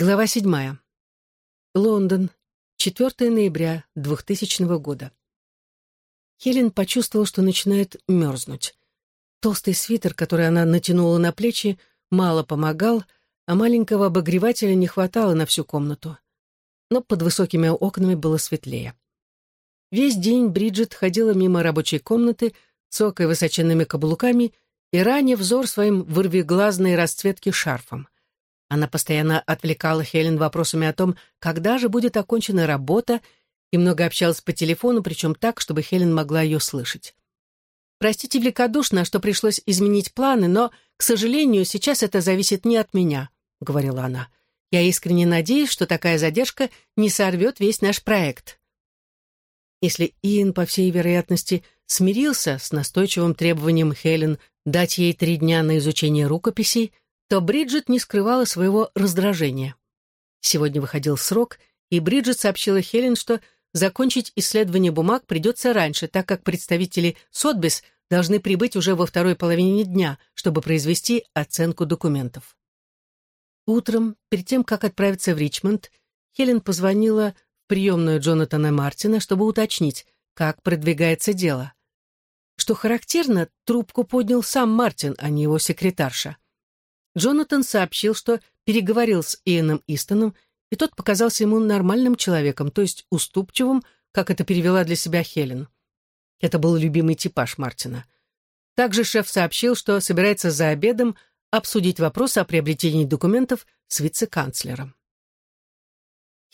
Глава седьмая. Лондон. 4 ноября 2000 года. Хелен почувствовала, что начинает мерзнуть. Толстый свитер, который она натянула на плечи, мало помогал, а маленького обогревателя не хватало на всю комнату. Но под высокими окнами было светлее. Весь день Бриджит ходила мимо рабочей комнаты, цокая высоченными каблуками и ранее взор своим вырвиглазной расцветки шарфом. Она постоянно отвлекала Хелен вопросами о том, когда же будет окончена работа, и много общалась по телефону, причем так, чтобы Хелен могла ее слышать. «Простите великодушно, что пришлось изменить планы, но, к сожалению, сейчас это зависит не от меня», — говорила она. «Я искренне надеюсь, что такая задержка не сорвет весь наш проект». Если Иэн, по всей вероятности, смирился с настойчивым требованием Хелен дать ей три дня на изучение рукописей, то Бриджит не скрывала своего раздражения. Сегодня выходил срок, и Бриджит сообщила Хелен, что закончить исследование бумаг придется раньше, так как представители Сотбис должны прибыть уже во второй половине дня, чтобы произвести оценку документов. Утром, перед тем, как отправиться в Ричмонд, Хелен позвонила в приемную Джонатана Мартина, чтобы уточнить, как продвигается дело. Что характерно, трубку поднял сам Мартин, а не его секретарша. Джонатан сообщил, что переговорил с Иэном Истоном, и тот показался ему нормальным человеком, то есть уступчивым, как это перевела для себя Хелен. Это был любимый типаж Мартина. Также шеф сообщил, что собирается за обедом обсудить вопрос о приобретении документов с вице-канцлером.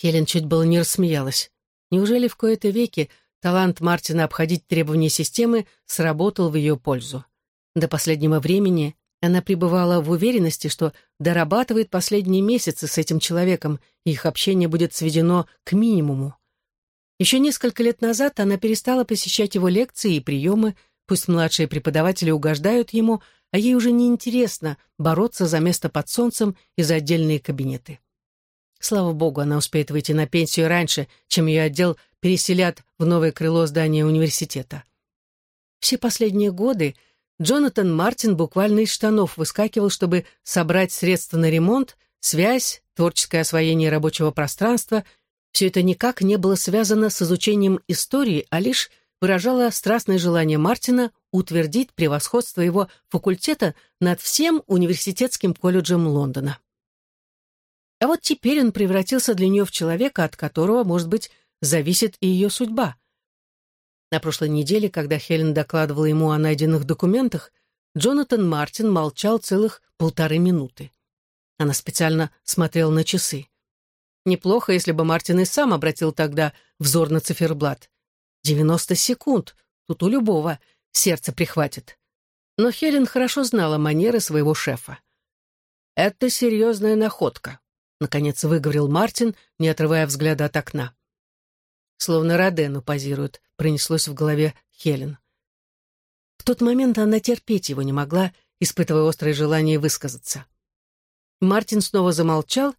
Хелен чуть было не рассмеялась. Неужели в кои-то веки талант Мартина обходить требования системы сработал в ее пользу? До последнего времени она пребывала в уверенности, что дорабатывает последние месяцы с этим человеком, и их общение будет сведено к минимуму. Еще несколько лет назад она перестала посещать его лекции и приемы, пусть младшие преподаватели угождают ему, а ей уже не интересно бороться за место под солнцем и за отдельные кабинеты. Слава богу, она успеет выйти на пенсию раньше, чем ее отдел переселят в новое крыло здания университета. Все последние годы Джонатан Мартин буквально из штанов выскакивал, чтобы собрать средства на ремонт, связь, творческое освоение рабочего пространства. Все это никак не было связано с изучением истории, а лишь выражало страстное желание Мартина утвердить превосходство его факультета над всем университетским колледжем Лондона. А вот теперь он превратился для нее в человека, от которого, может быть, зависит и ее судьба. На прошлой неделе, когда Хелен докладывала ему о найденных документах, Джонатан Мартин молчал целых полторы минуты. Она специально смотрела на часы. Неплохо, если бы Мартин и сам обратил тогда взор на циферблат. Девяносто секунд, тут у любого сердце прихватит. Но Хелен хорошо знала манеры своего шефа. «Это серьезная находка», — наконец выговорил Мартин, не отрывая взгляда от окна. Словно Родену позируют, пронеслось в голове Хелен. В тот момент она терпеть его не могла, испытывая острое желание высказаться. Мартин снова замолчал,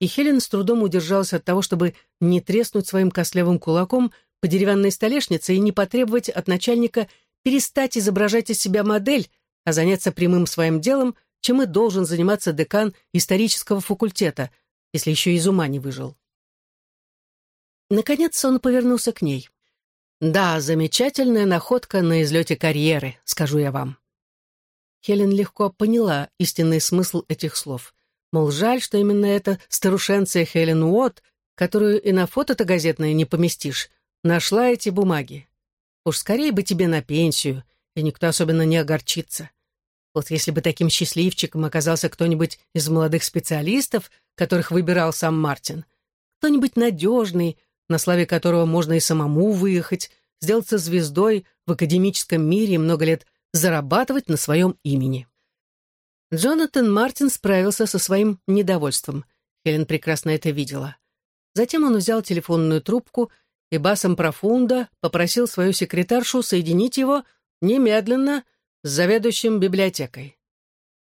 и Хелен с трудом удержалась от того, чтобы не треснуть своим костлявым кулаком по деревянной столешнице и не потребовать от начальника перестать изображать из себя модель, а заняться прямым своим делом, чем и должен заниматься декан исторического факультета, если еще из ума не выжил. Наконец он повернулся к ней. «Да, замечательная находка на излете карьеры, скажу я вам». Хелен легко поняла истинный смысл этих слов. Мол, жаль, что именно эта старушенция Хелен Уотт, которую и на фото-то газетное не поместишь, нашла эти бумаги. Уж скорее бы тебе на пенсию, и никто особенно не огорчится. Вот если бы таким счастливчиком оказался кто-нибудь из молодых специалистов, которых выбирал сам Мартин, кто-нибудь надежный, на славе которого можно и самому выехать, сделаться звездой в академическом мире и много лет зарабатывать на своем имени. Джонатан Мартин справился со своим недовольством. Хелен прекрасно это видела. Затем он взял телефонную трубку и басом профунда попросил свою секретаршу соединить его немедленно с заведующим библиотекой.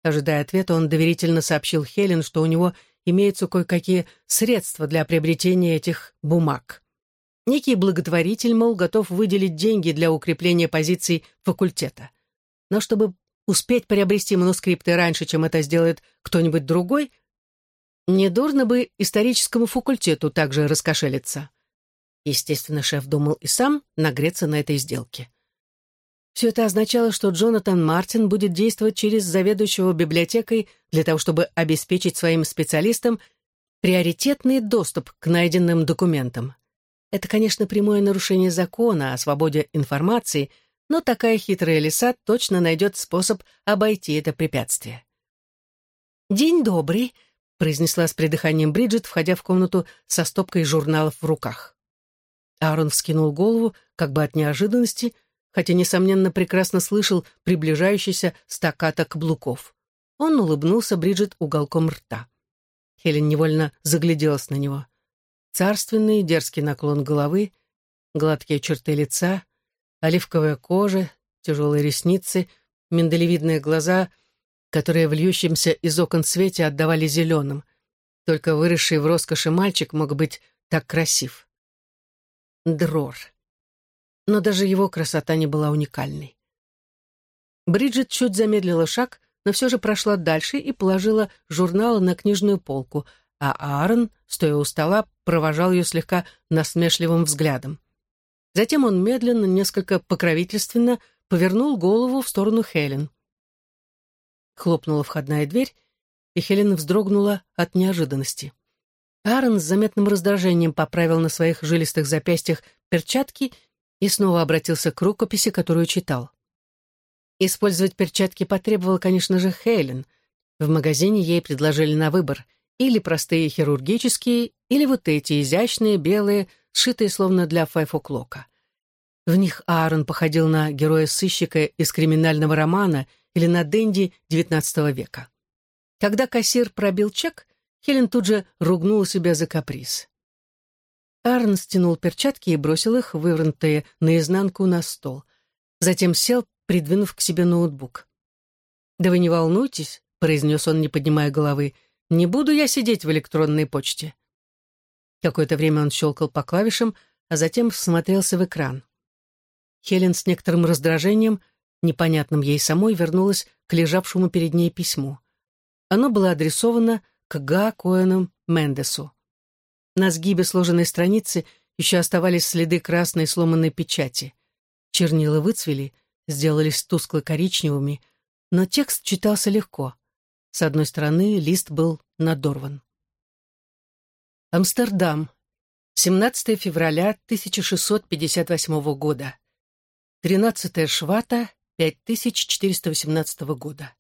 Ожидая ответа, он доверительно сообщил Хелен, что у него имеются кое-какие средства для приобретения этих бумаг. Некий благотворитель, мол, готов выделить деньги для укрепления позиций факультета. Но чтобы успеть приобрести манускрипты раньше, чем это сделает кто-нибудь другой, Недурно бы историческому факультету также раскошелиться. Естественно, шеф думал и сам нагреться на этой сделке. Все это означало, что Джонатан Мартин будет действовать через заведующего библиотекой для того, чтобы обеспечить своим специалистам приоритетный доступ к найденным документам. Это, конечно, прямое нарушение закона о свободе информации, но такая хитрая лиса точно найдет способ обойти это препятствие. «День добрый», — произнесла с придыханием Бриджит, входя в комнату со стопкой журналов в руках. Аарон вскинул голову, как бы от неожиданности, хотя, несомненно, прекрасно слышал приближающийся стаката каблуков. Он улыбнулся Бриджит уголком рта. Хелен невольно загляделась на него. Царственный дерзкий наклон головы, гладкие черты лица, оливковая кожа, тяжелые ресницы, миндалевидные глаза, которые в льющемся из окон свете отдавали зеленым. Только выросший в роскоши мальчик мог быть так красив. Дрор. Но даже его красота не была уникальной. Бриджит чуть замедлила шаг, но все же прошла дальше и положила журналы на книжную полку, а Аарон, стоя у стола, провожал ее слегка насмешливым взглядом. Затем он медленно, несколько покровительственно, повернул голову в сторону Хелен. Хлопнула входная дверь, и Хелен вздрогнула от неожиданности. Аарон с заметным раздражением поправил на своих жилистых запястьях перчатки и снова обратился к рукописи, которую читал. Использовать перчатки потребовала, конечно же, Хелен. В магазине ей предложили на выбор или простые хирургические, или вот эти изящные, белые, сшитые словно для файфоклока. В них Аарон походил на героя-сыщика из криминального романа или на Дэнди XIX века. Когда кассир пробил чек, Хелен тут же ругнула себя за каприз. Арн стянул перчатки и бросил их, вывернутые наизнанку, на стол. Затем сел, придвинув к себе ноутбук. «Да вы не волнуйтесь», — произнес он, не поднимая головы, — «не буду я сидеть в электронной почте». Какое-то время он щелкал по клавишам, а затем всмотрелся в экран. Хелен с некоторым раздражением, непонятным ей самой, вернулась к лежавшему перед ней письму. Оно было адресовано к Га Коэну Мендесу. На сгибе сложенной страницы еще оставались следы красной сломанной печати. Чернила выцвели, сделались тускло-коричневыми, но текст читался легко. С одной стороны лист был надорван. Амстердам. 17 февраля 1658 года. 13 швата 5418 года.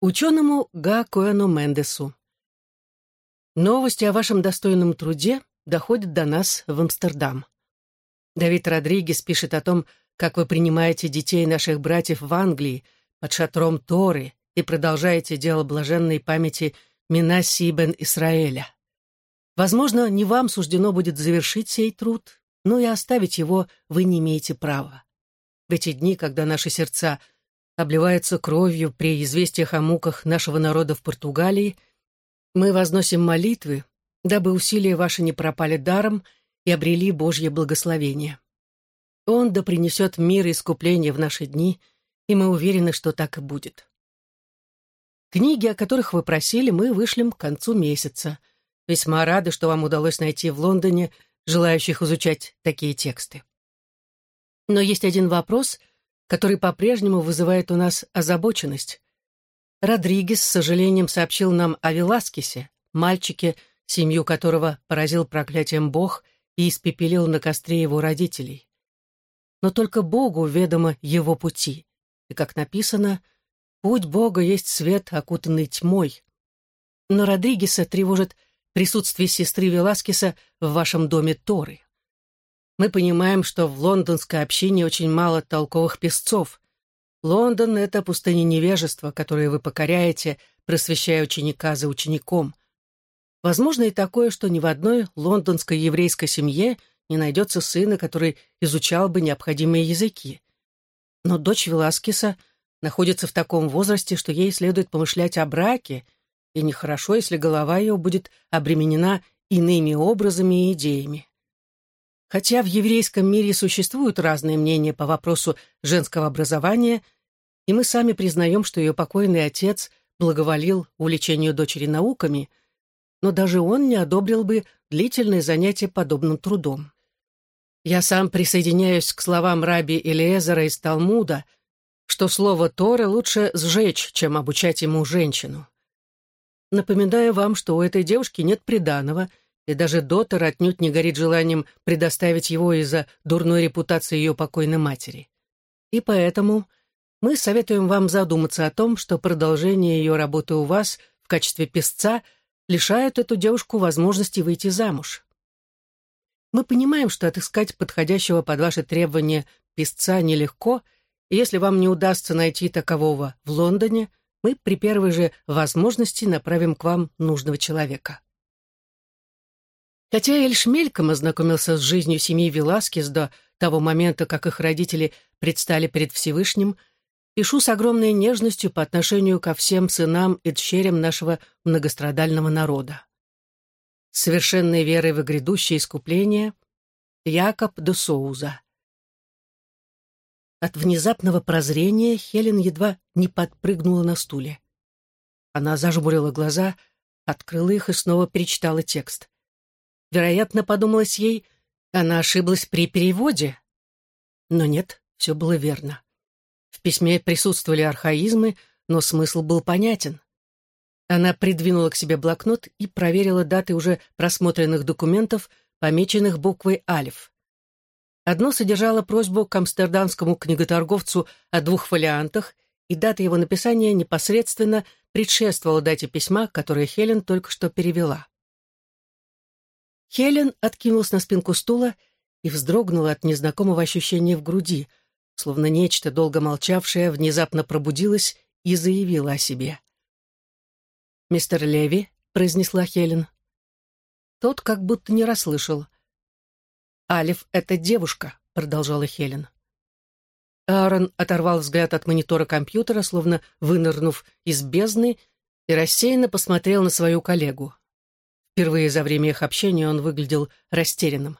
Ученому Га Коэну Мендесу. Новости о вашем достойном труде доходят до нас в Амстердам. Давид Родригес пишет о том, как вы принимаете детей наших братьев в Англии под шатром Торы и продолжаете дело блаженной памяти Минаси бен Исраэля. Возможно, не вам суждено будет завершить сей труд, но и оставить его вы не имеете права. В эти дни, когда наши сердца обливаются кровью при известиях о муках нашего народа в Португалии – мы возносим молитвы, дабы усилия ваши не пропали даром и обрели Божье благословение. Он да принесет мир и искупление в наши дни, и мы уверены, что так и будет. Книги, о которых вы просили, мы вышлем к концу месяца. Весьма рады, что вам удалось найти в Лондоне желающих изучать такие тексты. Но есть один вопрос, который по-прежнему вызывает у нас озабоченность. Родригес с сожалением сообщил нам о Веласкесе, мальчике, семью которого поразил проклятием Бог и испепелил на костре его родителей. Но только Богу ведомо его пути, и, как написано, «Путь Бога есть свет, окутанный тьмой». Но Родригеса тревожит присутствие сестры Веласкеса в вашем доме Торы. Мы понимаем, что в лондонской общине очень мало толковых песцов, Лондон — это пустыня невежества, которое вы покоряете, просвещая ученика за учеником. Возможно и такое, что ни в одной лондонской еврейской семье не найдется сына, который изучал бы необходимые языки. Но дочь Веласкеса находится в таком возрасте, что ей следует помышлять о браке, и нехорошо, если голова ее будет обременена иными образами и идеями. Хотя в еврейском мире существуют разные мнения по вопросу женского образования, и мы сами признаем, что ее покойный отец благоволил увлечению дочери науками, но даже он не одобрил бы длительное занятие подобным трудом. Я сам присоединяюсь к словам раби Элиезера из Талмуда, что слово Торы лучше сжечь, чем обучать ему женщину. Напоминаю вам, что у этой девушки нет приданого, и даже Дотер отнюдь не горит желанием предоставить его из-за дурной репутации ее покойной матери. И поэтому мы советуем вам задуматься о том, что продолжение ее работы у вас в качестве песца лишает эту девушку возможности выйти замуж. Мы понимаем, что отыскать подходящего под ваши требования песца нелегко, и если вам не удастся найти такового в Лондоне – мы при первой же возможности направим к вам нужного человека. Хотя Эльш мельком ознакомился с жизнью семьи Веласкес до того момента, как их родители предстали перед Всевышним, пишу с огромной нежностью по отношению ко всем сынам и дщерям нашего многострадального народа. совершенной верой в грядущее искупление Якоб де Соуза. От внезапного прозрения Хелен едва не подпрыгнула на стуле. Она зажмурила глаза, открыла их и снова перечитала текст. Вероятно, подумалось ей, она ошиблась при переводе. Но нет, все было верно. В письме присутствовали архаизмы, но смысл был понятен. Она придвинула к себе блокнот и проверила даты уже просмотренных документов, помеченных буквой «Алиф». Одно содержало просьбу к амстердамскому книготорговцу о двух фолиантах, и дата его написания непосредственно предшествовала дате письма, которое Хелен только что перевела. Хелен откинулась на спинку стула и вздрогнула от незнакомого ощущения в груди, словно нечто, долго молчавшее, внезапно пробудилось и заявило о себе. «Мистер Леви», — произнесла Хелен. Тот как будто не расслышал. «Алиф — это девушка», — продолжала Хелен. Аарон оторвал взгляд от монитора компьютера, словно вынырнув из бездны, и рассеянно посмотрел на свою коллегу. Впервые за время их общения он выглядел растерянным.